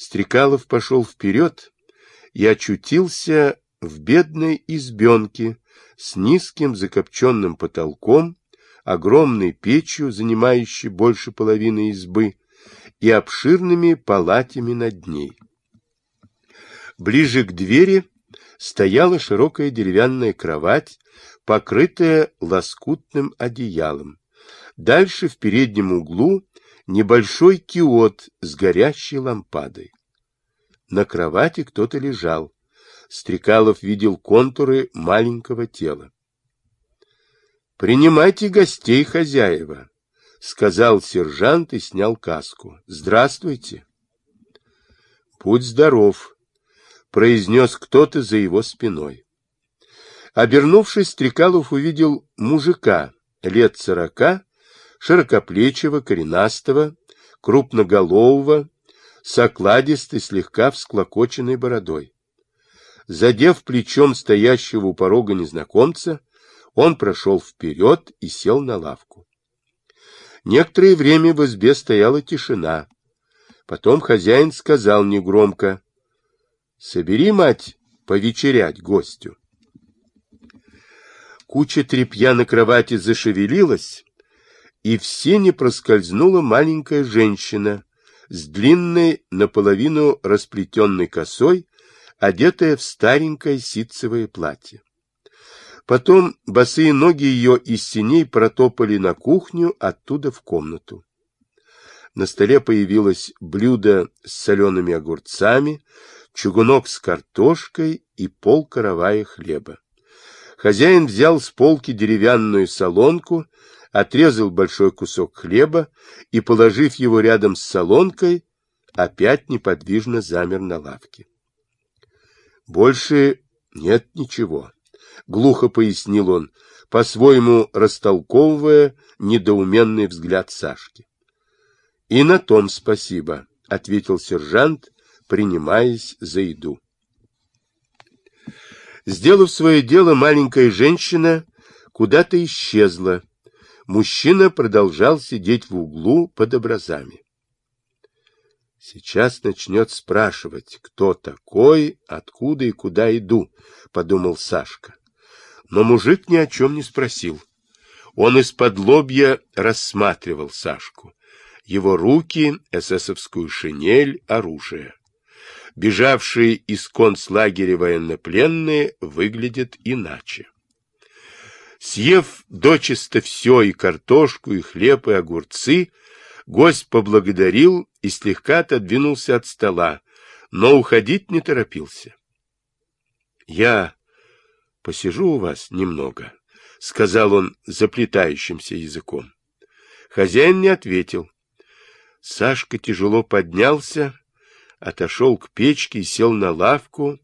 Стрекалов пошел вперед и очутился в бедной избенке с низким закопченным потолком, огромной печью, занимающей больше половины избы, и обширными палатями над ней. Ближе к двери стояла широкая деревянная кровать, покрытая лоскутным одеялом. Дальше в переднем углу небольшой киот с горящей лампадой. На кровати кто-то лежал. Стрекалов видел контуры маленького тела. «Принимайте гостей, хозяева», — сказал сержант и снял каску. «Здравствуйте». «Будь здоров», — произнес кто-то за его спиной. Обернувшись, Стрекалов увидел мужика лет сорока, широкоплечего, коренастого, крупноголового, с окладистой, слегка всклокоченной бородой. Задев плечом стоящего у порога незнакомца, он прошел вперед и сел на лавку. Некоторое время в избе стояла тишина. Потом хозяин сказал негромко, «Собери, мать, повечерять гостю». Куча тряпья на кровати зашевелилась, и в сене проскользнула маленькая женщина с длинной, наполовину расплетенной косой, одетая в старенькое ситцевое платье. Потом босые ноги ее из синей протопали на кухню, оттуда в комнату. На столе появилось блюдо с солеными огурцами, чугунок с картошкой и полкоровая хлеба. Хозяин взял с полки деревянную солонку, отрезал большой кусок хлеба и, положив его рядом с солонкой, опять неподвижно замер на лавке. Больше нет ничего, — глухо пояснил он, по-своему растолковывая недоуменный взгляд Сашки. — И на том спасибо, — ответил сержант, принимаясь за еду. Сделав свое дело, маленькая женщина куда-то исчезла, Мужчина продолжал сидеть в углу под образами. Сейчас начнет спрашивать, кто такой, откуда и куда иду, — подумал Сашка. Но мужик ни о чем не спросил. Он из-под лобья рассматривал Сашку. Его руки, эсэсовскую шинель, оружие. Бежавшие из концлагеря военнопленные выглядят иначе. Съев дочисто все, и картошку, и хлеб, и огурцы, гость поблагодарил и слегка отодвинулся от стола, но уходить не торопился. — Я посижу у вас немного, — сказал он заплетающимся языком. Хозяин не ответил. Сашка тяжело поднялся, отошел к печке и сел на лавку,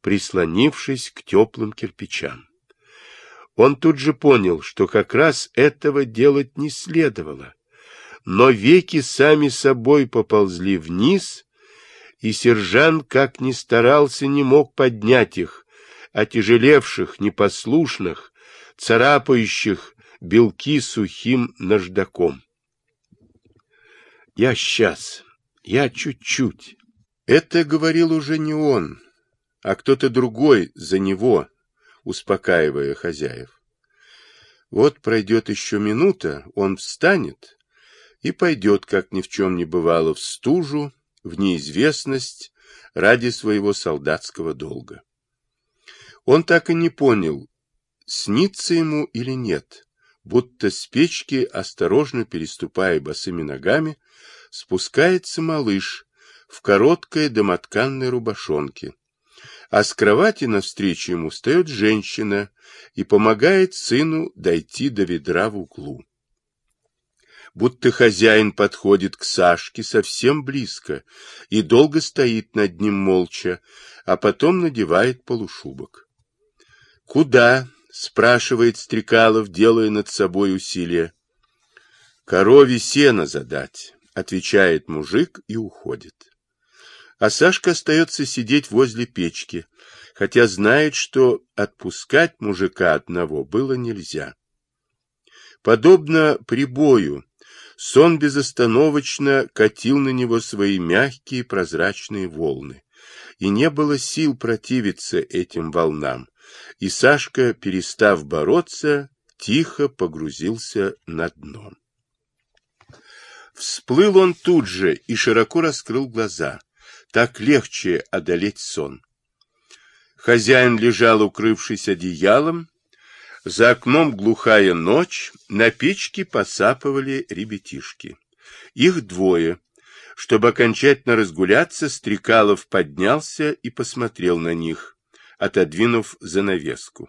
прислонившись к теплым кирпичам. Он тут же понял, что как раз этого делать не следовало. Но веки сами собой поползли вниз, и сержант, как ни старался, не мог поднять их, отяжелевших, непослушных, царапающих белки сухим наждаком. «Я сейчас, я чуть-чуть». Это говорил уже не он, а кто-то другой за него, успокаивая хозяев. Вот пройдет еще минута, он встанет и пойдет, как ни в чем не бывало, в стужу, в неизвестность ради своего солдатского долга. Он так и не понял, снится ему или нет, будто с печки, осторожно переступая босыми ногами, спускается малыш в короткой домотканной рубашонке, а с кровати навстречу ему встает женщина и помогает сыну дойти до ведра в углу. Будто хозяин подходит к Сашке совсем близко и долго стоит над ним молча, а потом надевает полушубок. «Куда?» — спрашивает Стрекалов, делая над собой усилие. «Корове сено задать», — отвечает мужик и уходит а Сашка остается сидеть возле печки, хотя знает, что отпускать мужика одного было нельзя. Подобно прибою, сон безостановочно катил на него свои мягкие прозрачные волны. И не было сил противиться этим волнам, и Сашка, перестав бороться, тихо погрузился на дно. Всплыл он тут же и широко раскрыл глаза. Так легче одолеть сон. Хозяин лежал, укрывшись одеялом. За окном глухая ночь, на печке посапывали ребятишки. Их двое. Чтобы окончательно разгуляться, Стрекалов поднялся и посмотрел на них, отодвинув занавеску.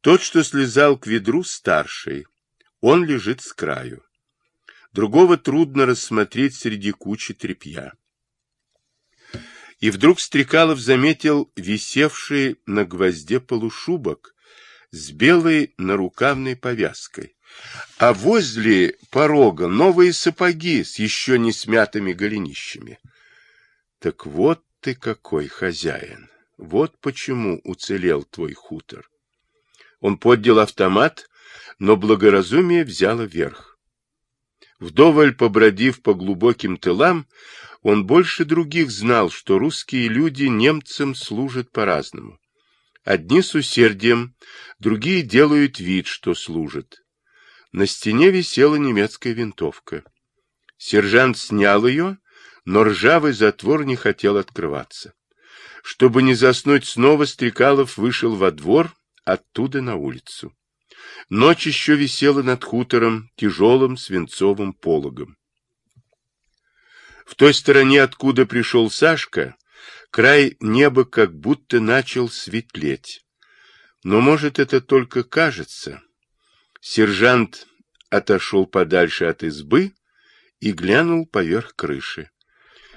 Тот, что слезал к ведру, старший. Он лежит с краю. Другого трудно рассмотреть среди кучи тряпья. И вдруг Стрекалов заметил висевший на гвозде полушубок с белой нарукавной повязкой, а возле порога новые сапоги с еще не смятыми голенищами. Так вот ты какой хозяин! Вот почему уцелел твой хутор. Он поднял автомат, но благоразумие взяло верх. Вдоволь побродив по глубоким тылам, он больше других знал, что русские люди немцам служат по-разному. Одни с усердием, другие делают вид, что служат. На стене висела немецкая винтовка. Сержант снял ее, но ржавый затвор не хотел открываться. Чтобы не заснуть снова, Стрекалов вышел во двор, оттуда на улицу. Ночь еще висела над хутором тяжелым свинцовым пологом. В той стороне, откуда пришел Сашка, край неба как будто начал светлеть. Но, может, это только кажется. Сержант отошел подальше от избы и глянул поверх крыши.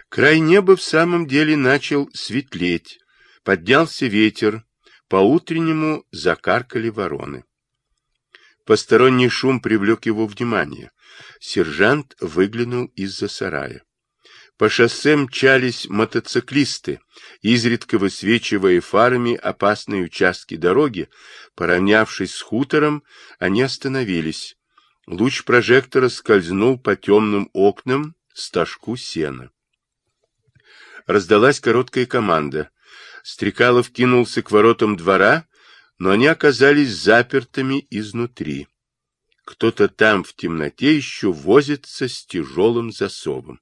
Край неба в самом деле начал светлеть. Поднялся ветер, по-утреннему закаркали вороны. Посторонний шум привлек его внимание. Сержант выглянул из-за сарая. По шоссе мчались мотоциклисты, изредка высвечивая фарами опасные участки дороги. Поравнявшись с хутором, они остановились. Луч прожектора скользнул по темным окнам стажку сена. Раздалась короткая команда. Стрекалов кинулся к воротам двора, но они оказались запертыми изнутри. Кто-то там в темноте еще возится с тяжелым засовом.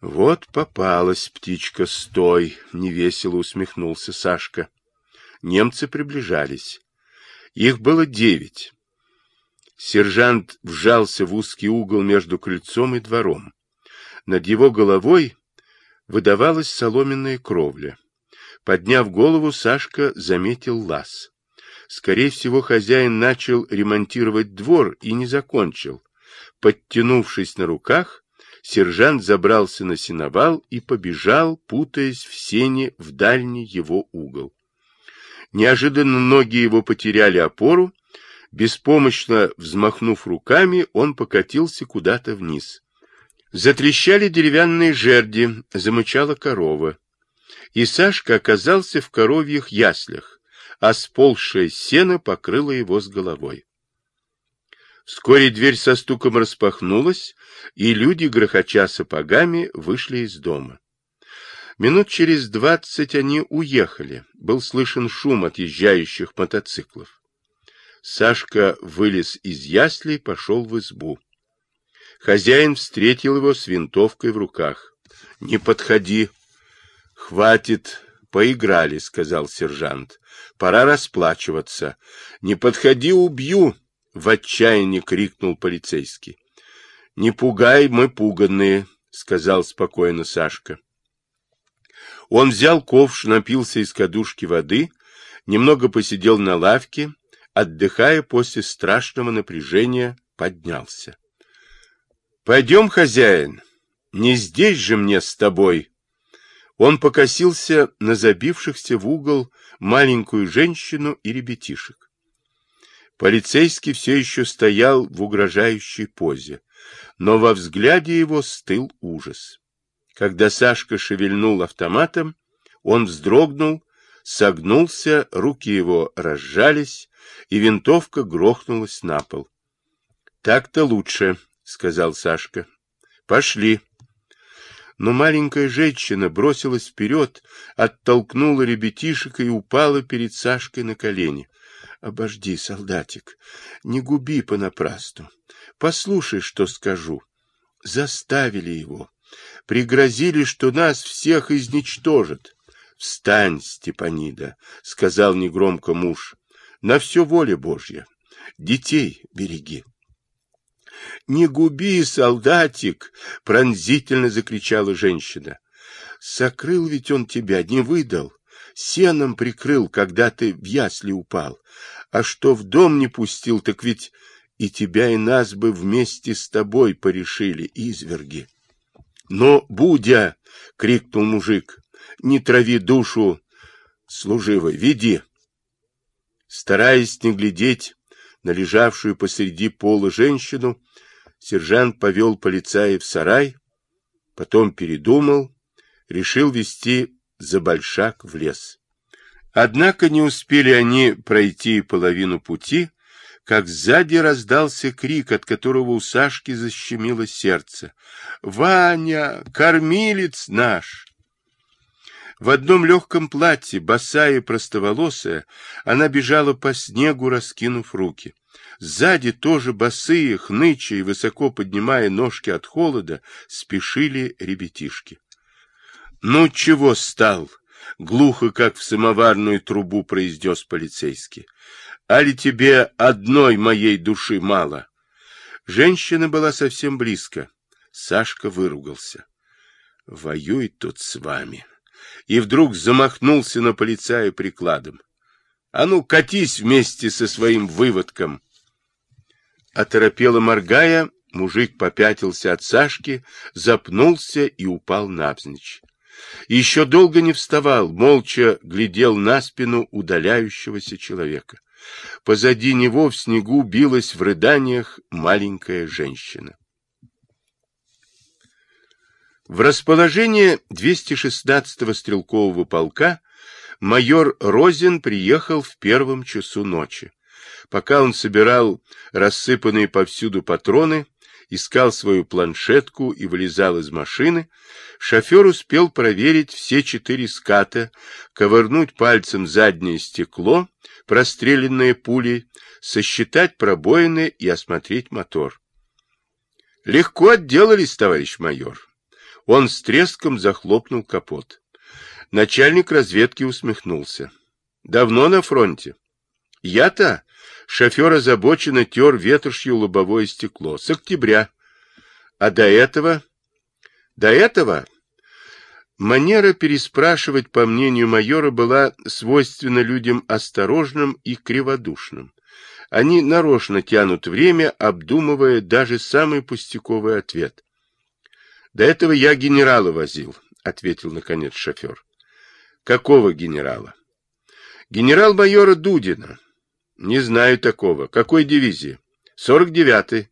Вот попалась птичка, стой! — невесело усмехнулся Сашка. Немцы приближались. Их было девять. Сержант вжался в узкий угол между крыльцом и двором. Над его головой выдавалась соломенная кровля. Подняв голову, Сашка заметил лаз. Скорее всего, хозяин начал ремонтировать двор и не закончил. Подтянувшись на руках, сержант забрался на сеновал и побежал, путаясь в сене в дальний его угол. Неожиданно ноги его потеряли опору, беспомощно взмахнув руками, он покатился куда-то вниз. Затрещали деревянные жерди, замычала корова. И Сашка оказался в коровьих яслях, а сползшее сено покрыло его с головой. Вскоре дверь со стуком распахнулась, и люди, грохоча сапогами, вышли из дома. Минут через двадцать они уехали. Был слышен шум отъезжающих мотоциклов. Сашка вылез из яслей и пошел в избу. Хозяин встретил его с винтовкой в руках. — Не подходи. — Хватит. Поиграли, — сказал сержант. — Пора расплачиваться. — Не подходи, убью. — в отчаянии крикнул полицейский. — Не пугай, мы пуганные, — сказал спокойно Сашка. Он взял ковш, напился из кадушки воды, немного посидел на лавке, отдыхая после страшного напряжения, поднялся. — Пойдем, хозяин, не здесь же мне с тобой. Он покосился на забившихся в угол маленькую женщину и ребятишек. Полицейский все еще стоял в угрожающей позе, но во взгляде его стыл ужас. Когда Сашка шевельнул автоматом, он вздрогнул, согнулся, руки его разжались, и винтовка грохнулась на пол. — Так-то лучше, — сказал Сашка. Пошли. Но маленькая женщина бросилась вперед, оттолкнула ребятишек и упала перед Сашкой на колени. Обожди, солдатик, не губи понапрасну. Послушай, что скажу. Заставили его. Пригрозили, что нас всех изничтожат. Встань, Степанида, сказал негромко муж. На все воля Божья. Детей береги. «Не губи, солдатик!» — пронзительно закричала женщина. «Сокрыл ведь он тебя, не выдал сеном прикрыл, когда ты в ясли упал. А что в дом не пустил, так ведь и тебя, и нас бы вместе с тобой порешили, изверги. Но, Будя, — крикнул мужик, — не трави душу служивой, веди. Стараясь не глядеть на лежавшую посреди пола женщину, сержант повел полицая в сарай, потом передумал, решил вести за большак в лес. Однако не успели они пройти половину пути, как сзади раздался крик, от которого у Сашки защемило сердце. «Ваня, кормилец наш!» В одном легком платье, босая и простоволосая, она бежала по снегу, раскинув руки. Сзади тоже босые, хныча и высоко поднимая ножки от холода, спешили ребятишки. «Ну, чего стал?» — глухо, как в самоварную трубу произнес полицейский. «Али тебе одной моей души мало?» Женщина была совсем близко. Сашка выругался. «Воюет тут с вами». И вдруг замахнулся на полицая прикладом. «А ну, катись вместе со своим выводком!» Оторопело моргая, мужик попятился от Сашки, запнулся и упал навзничь. Еще долго не вставал, молча глядел на спину удаляющегося человека. Позади него в снегу билась в рыданиях маленькая женщина. В расположение 216-го стрелкового полка майор Розин приехал в первом часу ночи. Пока он собирал рассыпанные повсюду патроны, искал свою планшетку и вылезал из машины, шофер успел проверить все четыре ската, ковырнуть пальцем заднее стекло, простреленное пулей, сосчитать пробоины и осмотреть мотор. Легко отделались, товарищ майор. Он с треском захлопнул капот. Начальник разведки усмехнулся. Давно на фронте? Я-то Шофер озабоченно тер ветошью лобовое стекло. С октября. А до этого? До этого? Манера переспрашивать, по мнению майора, была свойственна людям осторожным и криводушным. Они нарочно тянут время, обдумывая даже самый пустяковый ответ. «До этого я генерала возил», — ответил, наконец, шофер. «Какого генерала?» «Генерал-майора Дудина». Не знаю такого. Какой дивизии? 49-й.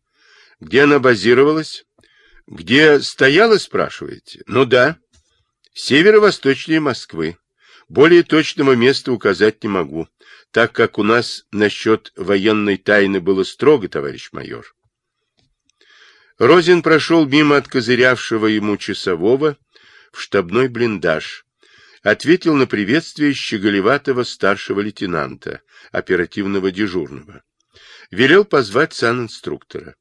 Где она базировалась? Где стояла, спрашиваете? Ну да. Северо-восточнее Москвы. Более точного места указать не могу, так как у нас насчет военной тайны было строго, товарищ майор. Розин прошел мимо откозырявшего ему часового в штабной блиндаж, ответил на приветствие щеголеватого старшего лейтенанта, оперативного дежурного. Велел позвать санинструктора.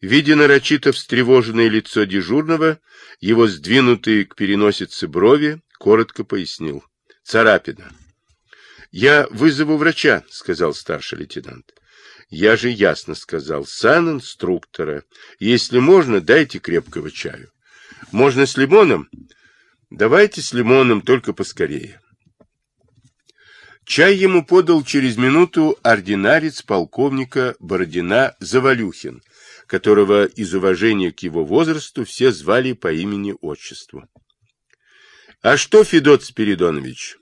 Видя нарочито встревоженное лицо дежурного, его сдвинутые к переносице брови, коротко пояснил. Царапина. «Я вызову врача», — сказал старший лейтенант. «Я же ясно сказал. Санинструктора. Если можно, дайте крепкого чаю. Можно с лимоном?» Давайте с лимоном, только поскорее. Чай ему подал через минуту ординарец полковника Бородина Завалюхин, которого из уважения к его возрасту все звали по имени-отчеству. — А что, Федот Спиридонович,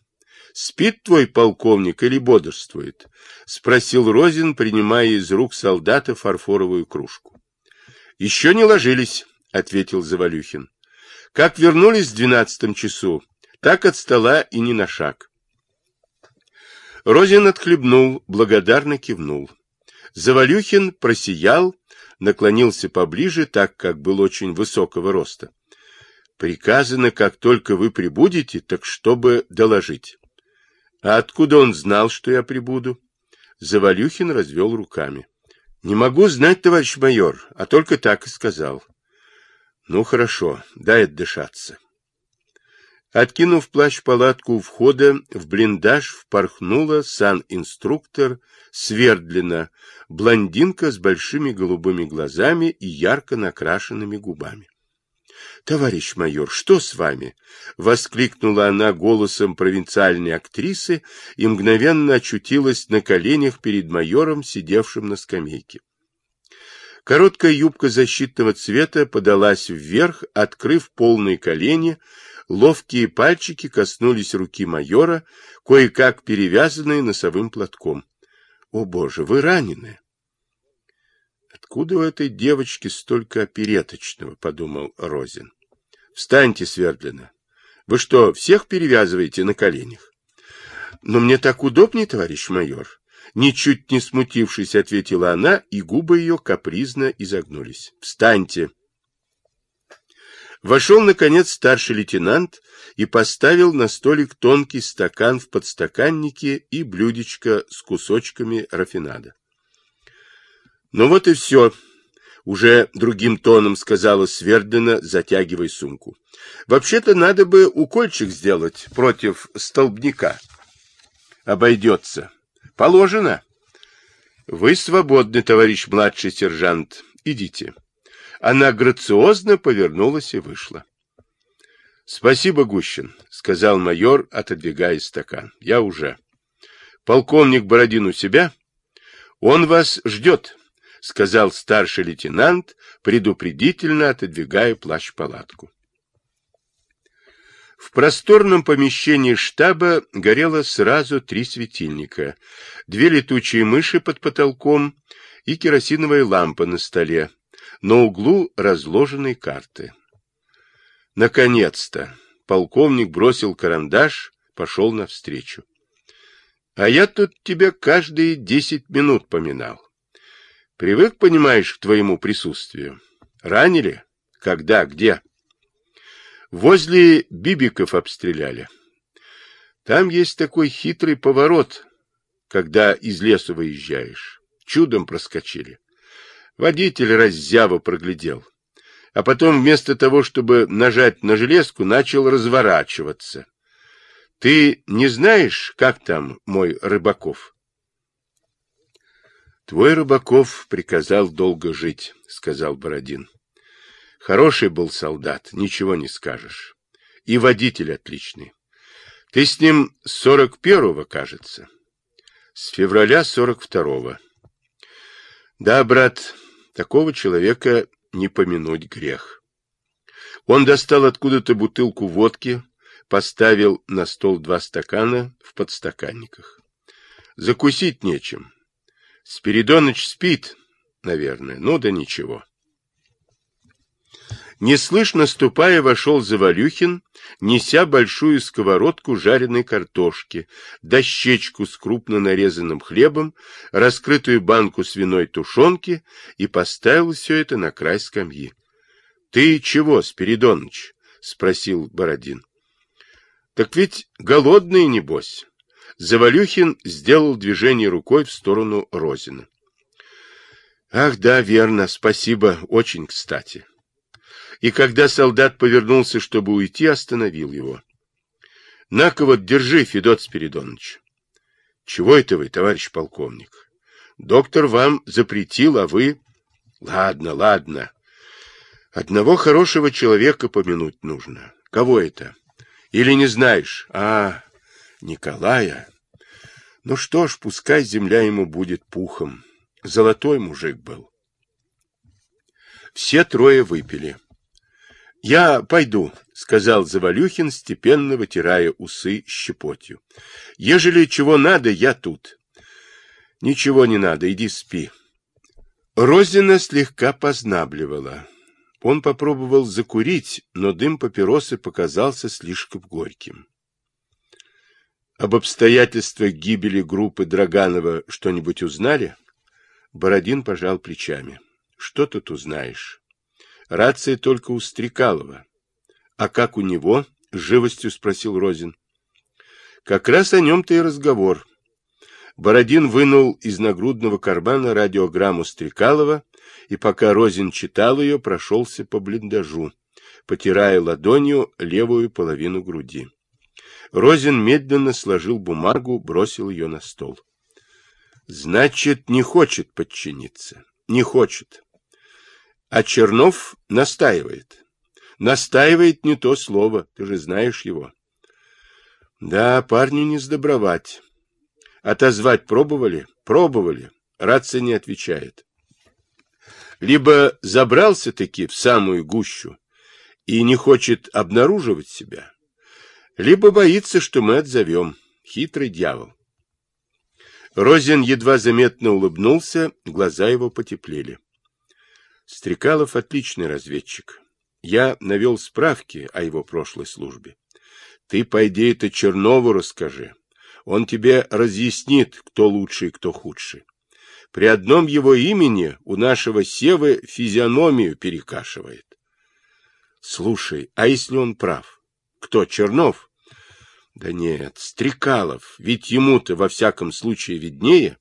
спит твой полковник или бодрствует? — спросил Розин, принимая из рук солдата фарфоровую кружку. — Еще не ложились, — ответил Завалюхин. Как вернулись в двенадцатом часу, так от стола и не на шаг. Розин отхлебнул, благодарно кивнул. Завалюхин просиял, наклонился поближе, так как был очень высокого роста. Приказано, как только вы прибудете, так чтобы доложить. А откуда он знал, что я прибуду? Завалюхин развел руками. Не могу знать, товарищ майор, а только так и сказал. Ну, хорошо, дай отдышаться. Откинув плащ-палатку у входа, в блиндаж впорхнула сан-инструктор Свердлина, блондинка с большими голубыми глазами и ярко накрашенными губами. — Товарищ майор, что с вами? — воскликнула она голосом провинциальной актрисы и мгновенно очутилась на коленях перед майором, сидевшим на скамейке. Короткая юбка защитного цвета подалась вверх, открыв полные колени, Ловкие пальчики коснулись руки майора, кое-как перевязанные носовым платком. — О, Боже, вы ранены! — Откуда у этой девочки столько опереточного? — подумал Розин. — Встаньте, Свердлина. Вы что, всех перевязываете на коленях? — Но мне так удобнее, товарищ майор. Ничуть не смутившись, ответила она, и губы ее капризно изогнулись. — Встаньте! — Вошел, наконец, старший лейтенант и поставил на столик тонкий стакан в подстаканнике и блюдечко с кусочками рафинада. «Ну вот и все», — уже другим тоном сказала Свердина, затягивая сумку. «Вообще-то надо бы укольчик сделать против столбняка. Обойдется. Положено». «Вы свободны, товарищ младший сержант. Идите». Она грациозно повернулась и вышла. — Спасибо, Гущин, — сказал майор, отодвигая стакан. — Я уже. — Полковник Бородин у себя? — Он вас ждет, — сказал старший лейтенант, предупредительно отодвигая плащ-палатку. В просторном помещении штаба горело сразу три светильника, две летучие мыши под потолком и керосиновая лампа на столе, на углу разложены карты. Наконец-то! Полковник бросил карандаш, пошел навстречу. А я тут тебя каждые десять минут поминал. Привык, понимаешь, к твоему присутствию. Ранили? Когда? Где? Возле Бибиков обстреляли. Там есть такой хитрый поворот, когда из леса выезжаешь. Чудом проскочили. Водитель раззяво проглядел. А потом вместо того, чтобы нажать на железку, начал разворачиваться. Ты не знаешь, как там мой Рыбаков? Твой Рыбаков приказал долго жить, сказал Бородин. Хороший был солдат, ничего не скажешь. И водитель отличный. Ты с ним сорок первого, кажется. С февраля сорок второго. Да, брат, Такого человека не помянуть грех. Он достал откуда-то бутылку водки, поставил на стол два стакана в подстаканниках. Закусить нечем. Спиридоныч спит, наверное, ну да ничего. Неслышно ступая, вошел Завалюхин, неся большую сковородку жареной картошки, дощечку с крупно нарезанным хлебом, раскрытую банку свиной тушенки и поставил все это на край скамьи. — Ты чего, Спиридоныч? — спросил Бородин. — Так ведь голодный, небось. Завалюхин сделал движение рукой в сторону Розина. — Ах, да, верно, спасибо, очень кстати и когда солдат повернулся, чтобы уйти, остановил его. — На-ка вот, держи, Федот Спиридонович. — Чего это вы, товарищ полковник? Доктор вам запретил, а вы... — Ладно, ладно. Одного хорошего человека помянуть нужно. Кого это? Или не знаешь? А, Николая. Ну что ж, пускай земля ему будет пухом. Золотой мужик был. Все трое выпили. — Я пойду, — сказал Завалюхин, степенно вытирая усы щепотью. — Ежели чего надо, я тут. — Ничего не надо, иди спи. Розина слегка познабливала. Он попробовал закурить, но дым папиросы показался слишком горьким. Об обстоятельствах гибели группы Драганова что-нибудь узнали? Бородин пожал плечами. Что тут узнаешь? Рация только у Стрекалова. А как у него? Живостью спросил Розин. Как раз о нем-то и разговор. Бородин вынул из нагрудного кармана радиограмму Стрекалова и, пока Розин читал ее, прошелся по блиндажу, потирая ладонью левую половину груди. Розин медленно сложил бумагу, бросил ее на стол. Значит, не хочет подчиниться. Не хочет. А Чернов настаивает. Настаивает не то слово, ты же знаешь его. Да, парню не сдобровать. Отозвать пробовали? Пробовали. Рация не отвечает. Либо забрался-таки в самую гущу и не хочет обнаруживать себя, либо боится, что мы отзовем. Хитрый дьявол. Розин едва заметно улыбнулся, глаза его потеплели. Стрекалов отличный разведчик. Я навел справки о его прошлой службе. Ты пойди это Чернову расскажи. Он тебе разъяснит, кто лучший и кто худший. При одном его имени у нашего Севы физиономию перекашивает. Слушай, а если он прав? Кто, Чернов? Да нет, Стрекалов, ведь ему-то во всяком случае виднее.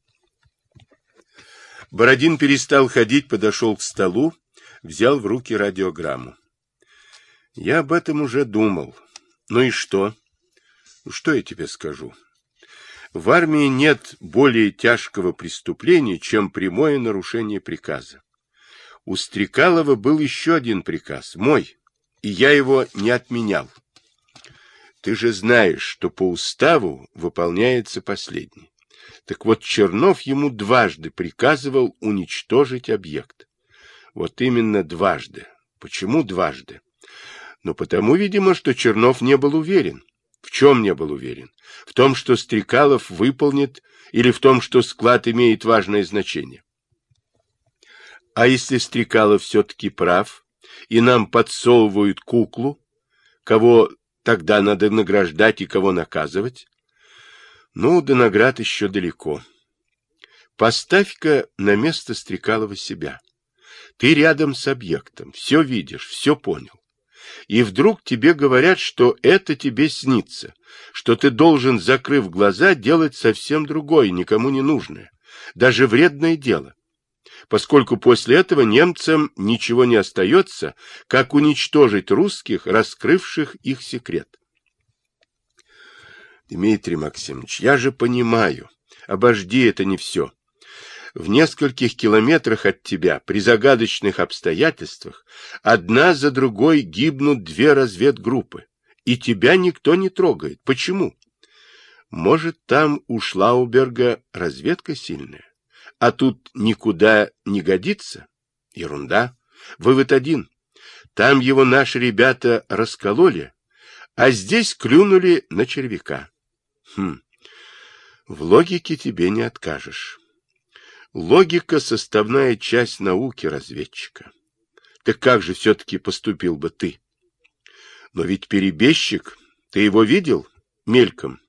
Бородин перестал ходить, подошел к столу, взял в руки радиограмму. Я об этом уже думал. Ну и что? Что я тебе скажу? В армии нет более тяжкого преступления, чем прямое нарушение приказа. У Стрекалова был еще один приказ, мой, и я его не отменял. Ты же знаешь, что по уставу выполняется последний. Так вот, Чернов ему дважды приказывал уничтожить объект. Вот именно дважды. Почему дважды? Ну, потому, видимо, что Чернов не был уверен. В чем не был уверен? В том, что Стрекалов выполнит, или в том, что склад имеет важное значение? А если Стрекалов все-таки прав, и нам подсовывают куклу, кого Тогда надо награждать и кого наказывать? Ну, до наград еще далеко. Поставь-ка на место Стрекалова себя. Ты рядом с объектом, все видишь, все понял. И вдруг тебе говорят, что это тебе снится, что ты должен, закрыв глаза, делать совсем другое, никому не нужное, даже вредное дело поскольку после этого немцам ничего не остается, как уничтожить русских, раскрывших их секрет. Дмитрий Максимович, я же понимаю, обожди, это не все. В нескольких километрах от тебя, при загадочных обстоятельствах, одна за другой гибнут две разведгруппы, и тебя никто не трогает. Почему? Может, там у Шлауберга разведка сильная? а тут никуда не годится? Ерунда. Вывод один. Там его наши ребята раскололи, а здесь клюнули на червяка. Хм. В логике тебе не откажешь. Логика — составная часть науки разведчика. Так как же все-таки поступил бы ты? Но ведь перебежчик, ты его видел? Мельком.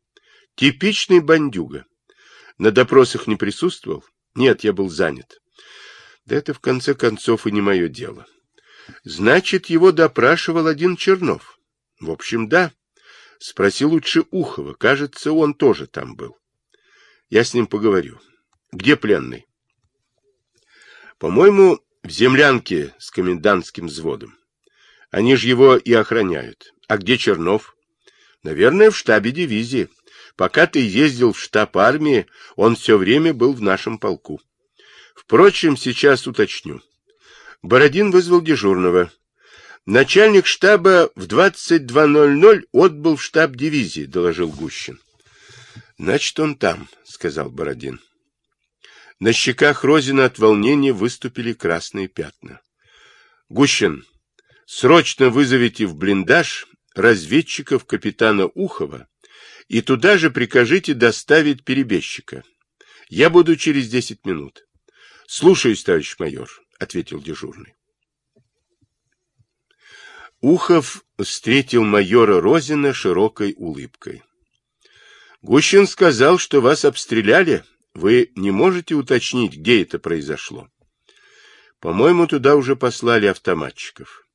Типичный бандюга. На допросах не присутствовал? Нет, я был занят. Да это, в конце концов, и не мое дело. Значит, его допрашивал один Чернов. В общем, да. Спроси лучше Ухова. Кажется, он тоже там был. Я с ним поговорю. Где пленный? По-моему, в землянке с комендантским взводом. Они же его и охраняют. А где Чернов? Наверное, в штабе дивизии. Пока ты ездил в штаб армии, он все время был в нашем полку. Впрочем, сейчас уточню. Бородин вызвал дежурного. Начальник штаба в 22.00 отбыл в штаб дивизии, доложил Гущин. Значит, он там, сказал Бородин. На щеках Розина от волнения выступили красные пятна. Гущин, срочно вызовите в блиндаж разведчиков капитана Ухова и туда же прикажите доставить перебежчика. Я буду через десять минут. — Слушаюсь, товарищ майор, — ответил дежурный. Ухов встретил майора Розина широкой улыбкой. — Гущин сказал, что вас обстреляли. Вы не можете уточнить, где это произошло? По-моему, туда уже послали автоматчиков.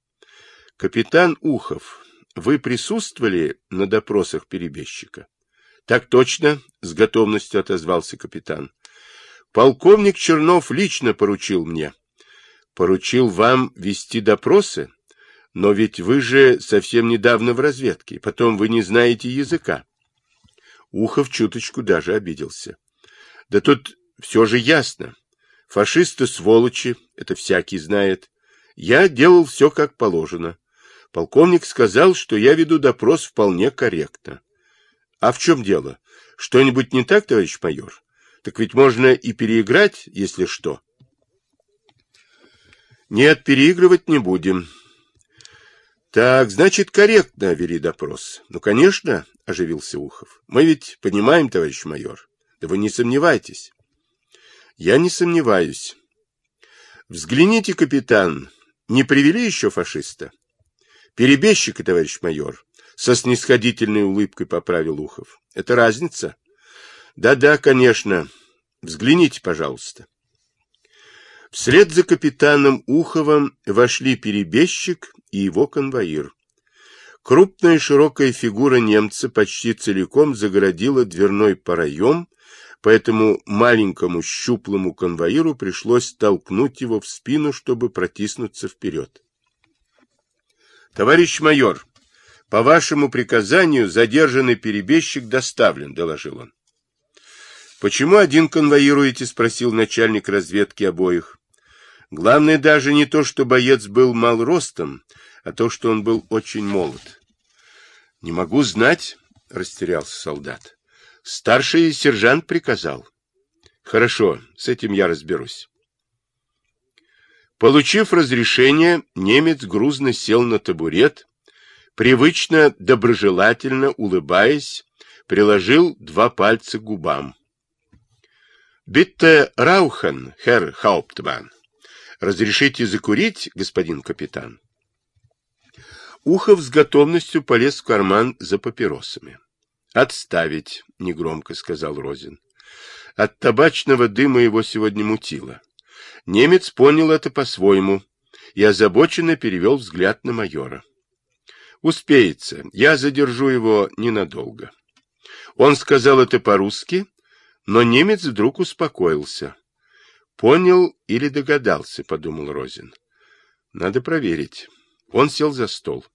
Капитан Ухов, вы присутствовали на допросах перебежчика? Так точно, с готовностью отозвался капитан. Полковник Чернов лично поручил мне. Поручил вам вести допросы? Но ведь вы же совсем недавно в разведке, потом вы не знаете языка. Ухов чуточку даже обиделся. Да тут все же ясно. Фашисты сволочи, это всякий знает. Я делал все как положено. Полковник сказал, что я веду допрос вполне корректно. А в чем дело? Что-нибудь не так, товарищ майор? Так ведь можно и переиграть, если что. Нет, переигрывать не будем. Так, значит, корректно вели допрос. Ну, конечно, оживился Ухов. Мы ведь понимаем, товарищ майор. Да вы не сомневайтесь. Я не сомневаюсь. Взгляните, капитан, не привели еще фашиста? Перебежчика, товарищ майор, со снисходительной улыбкой поправил Ухов. Это разница? Да-да, конечно. Взгляните, пожалуйста. Вслед за капитаном Уховым вошли перебежчик и его конвоир. Крупная широкая фигура немца почти целиком загородила дверной проем, поэтому маленькому щуплому конвоиру пришлось толкнуть его в спину, чтобы протиснуться вперед. «Товарищ майор, по вашему приказанию задержанный перебежчик доставлен», — доложил он. «Почему один конвоируете?» — спросил начальник разведки обоих. «Главное даже не то, что боец был мал ростом, а то, что он был очень молод». «Не могу знать», — растерялся солдат. Старший сержант приказал. Хорошо, с этим я разберусь. Получив разрешение, немец грузно сел на табурет, привычно доброжелательно улыбаясь, приложил два пальца к губам. «Битте Раухен, Херр Хауптман. Разрешите закурить, господин капитан?» Ухов с готовностью полез в карман за папиросами. «Отставить», — негромко сказал Розин. От табачного дыма его сегодня мутило. Немец понял это по-своему и озабоченно перевел взгляд на майора. «Успеется. Я задержу его ненадолго». Он сказал это по-русски, но немец вдруг успокоился. «Понял или догадался», — подумал Розин. «Надо проверить». Он сел за стол.